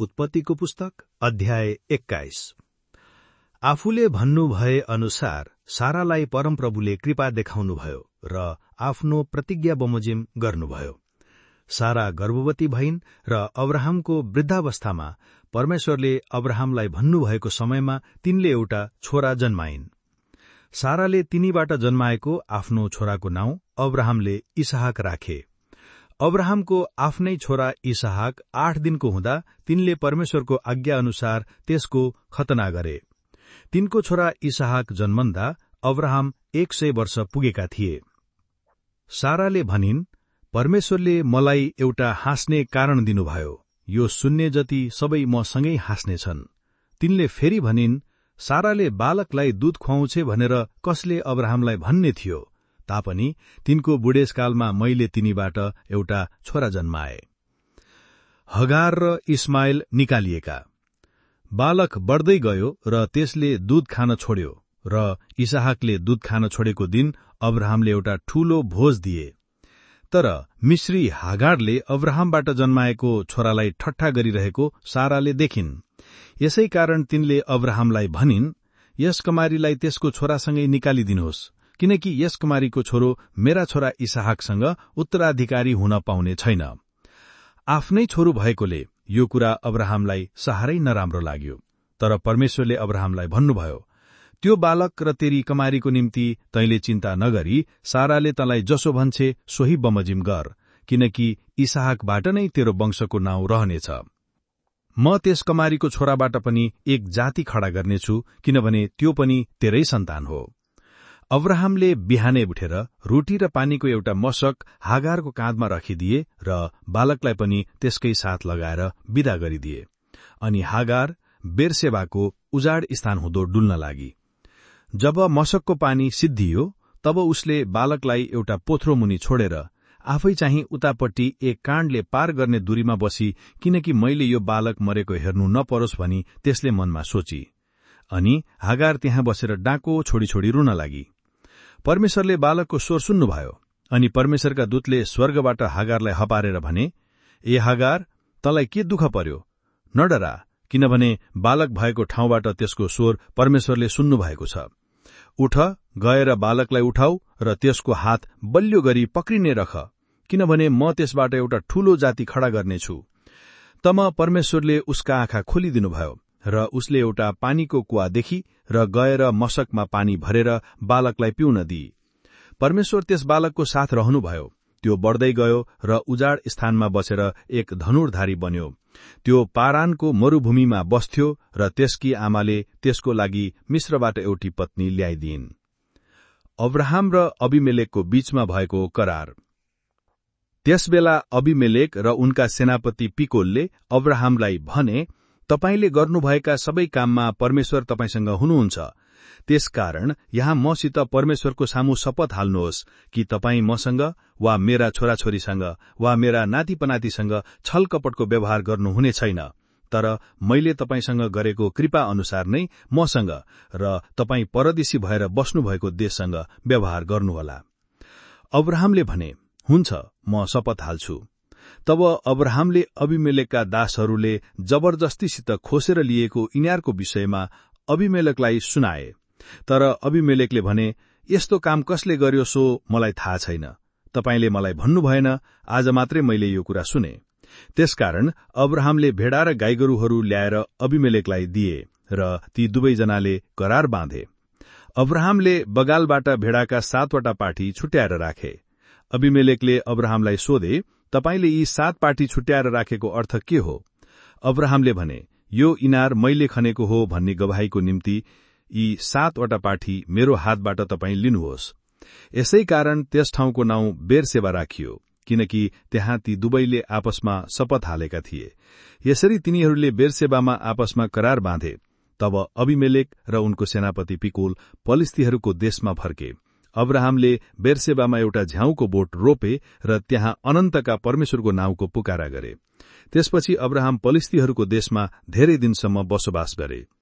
उत्पत्तिको पुस्तक अध्याय एक्काइस। आफूले भन्नुभए अनुसार सारालाई परमप्रभुले कृपा देखाउनुभयो र आफ्नो प्रतिज्ञा बमोजिम गर्नुभयो। सारा गर्भवती भइन् र अब्राहमको वृद्धावस्थामा परमेश्वरले अब्राहमलाई भन्नुभएको समयमा तिनले एउटा छोरा जन्माइन्। साराले तिनीबाट जन्माएको आफ्नो छोराको नाउँ अब्राहमले इसहाक राखे। अब्राहमको आफ्नै छोरा इसहाक आठ दिनको हुँदा तिनले परमेश्वरको आज्ञा अनुसार त्यसको खतना गरे। तिनको छोरा इसहाक जन्मन्दा अब्राहम एक सय वर्ष पुगेका थिए। साराले भनिन् परमेश्वरले मलाई एउटा हाँस्ने कारण दिनुभयो। यो सुन्ने जति सबै मसँगै हाँस्नेछन् तिनले फेरि भनिन् साराले बालकलाई दूध खुवाउँछे भनेर कसले अब्राहमलाई भन्ने थियो? तापनि तिनको बुढेसकालमा मैले तिनीबाट एउटा छोरा जन्माए। हगार र इस्माइल निकालिएका। बालक बढ्दै गयो र त्यसले दूध खान छोड्यो र इसाहकले दूध खान छोडेको दिन अब्राहमले एउटा ठूलो भोज दिए। तर मिश्री हागाडले अब्राहमबाट जन्माएको छोरालाई ठट्टा गरिरहेको साराले देखिन्। यसै कारण तिनले अब्राहमलाई भनिन् यस कमारीलाई त्यसको छोरासँगै निकालिदिनुहोस्। किनकि यस कुमारीको छोरो मेरा छोरा इसाहकसँग उत्तराधिकारी हुन पाउने छैन। आफ्नै छोरो भएकोले यो कुरा अब्राहमलाई सहारै नराम्रो लाग्यो। तर परमेश्वरले अब्राहमलाई भन्नुभयो त्यो बालक र तेरी कमारीको निम्ति तैले चिन्ता नगरी साराले तँलाई जसो भन्छे सोही बमजिम गर किनकि इसाहकबाट नै तेरो वंशको नाउँ रहनेछ। म त्यस कमारीको छोराबाट पनि एक जाति खड़ा गर्नेछु किनभने त्यो पनि तेरै सन्तान हो। अब्राहमले बिहानै उठेर रोटी र पानीको एउटा मशक हागारको काँधमा राखिदिए र बालकलाई पनि त्यसकै साथ लगाएर विदा गरिदिए। अनि हागार बेरसेवाको उजाड स्थान हुँदो डुल्न लागि। जब मशकको पानी सिद्धियो तब उसले बालकलाई एउटा पोथ्रो मुनि छोडेर आफै चाहिँ उतापट्टि एक काण्डले पार गर्ने दूरीमा बसी किनकि मैले यो बालक मरेको हेर्नु नपरोस् भनी त्यसले मनमा सोची। अनि हागार त्यहाँ बसेर डाँको छोडी छोडी रुन लागि। परमेश्वरले बालकको स्वर सुन्नुभयो अनि परमेश्वरका दूतले स्वर्गबाट हागारलाई हपारेर भने ए हागार तँलाई के दुःख पर्यो? नडरा किनभने बालक भएको ठाउँबाट त्यसको स्वर परमेश्वरले सुन्नुभएको छ। उठ गएर बालकलाई उठाऊ र त्यसको हात बलियो गरी पक्रिने रख किनभने म त्यसबाट एउटा ठूलो जाति खड़ा गर्नेछु। तम परमेश्वरले उसका आँखा खोलिदिनुभयो। र उसले एउटा पानीको कुवादेखि र गएर मशकमा पानी भरेर बालकलाई पिउन दिई। परमेश्वर त्यस बालकको साथ रहनुभयो। त्यो बढ्दै गयो र उजाड स्थानमा बसेर एक धनुर्धारी बन्यो। त्यो पारानको मरूभूमिमा बस्थ्यो र त्यसकी आमाले त्यसको लागि मिश्रबाट एउटी पत्नी ल्याइदिइन्। अब्राहम र अबिमेलेकको बीचमा भएको करार। त्यसबेला अबिमेलेक र उनका सेनापति पिकोलले अब्राहमलाई भने तपाईँले गर्नुभएका सबै काममा परमेश्वर तपाईँसँग हुनुहुन्छ। त्यसकारण यहाँ मसित परमेश्वरको सामु शपथ हाल्नुहोस् कि तपाईँ मसँग वा मेरा छोराछोरीसँग वा मेरा नातिपनातिसँग छलकपटको व्यवहार गर्नुहुने छैन। तर मैले तपाईँसँग गरेको कृपा अनुसार नै मसँग र तपाईँ परदेशी भएर बस्नुभएको देशसँग व्यवहार गर्नुहोला। अब्राहमले भने हुन्छ म शपथ हाल्छु। तब अब्राहमले अभिमेलेकका दासहरूले जबरजस्तीसित खोसेर लिएको यिनीहरूको विषयमा अभिमेलकलाई सुनाए। तर अभिमेलेकले भने यस्तो काम कसले गर्यो सो मलाई थाहा छैन। तपाईँले मलाई भन्नु भएन आज मात्रै मैले यो कुरा सुने। त्यसकारण अब्राहमले भेडा र गाईगोरूहरू ल्याएर अभिमेलेकलाई दिए र ती दुवैजनाले करार बाँधे। अब्राहमले बगालबाट भेडाका सातवटा पाठी छुट्याएर राखे। अभिमेलेकले अब्राहमलाई सोधे तपाईँले यी सात पार्टी छुट्याएर राखेको अर्थ के हो? अब्राहमले भने यो इनार मैले खनेको हो भन्ने गवाईको निम्ति यी सातवटा पाठी मेरो हातबाट तपाईँ लिनुहोस्। यसै कारण त्यस ठाउँको नाउँ बेरसेवा राखियो किनकि त्यहाँ ती दुवैले आपसमा शपथ हालेका थिए। यसरी तिनीहरूले बेरसेवामा आपसमा करार बाँधे तब अभिमेलेक र उनको सेनापति पिकोल पलिस्थीहरूको देशमा फर्के। अब्राहमले बेरसेबामा एउटा झ्याउको बोट रोपे र त्यहाँ अनन्तका परमेश्वरको नाउँको पुकारा गरे। त्यसपछि अब्राहम पलिस्थीहरूको देशमा धेरै दिनसम्म बसोबास गरे।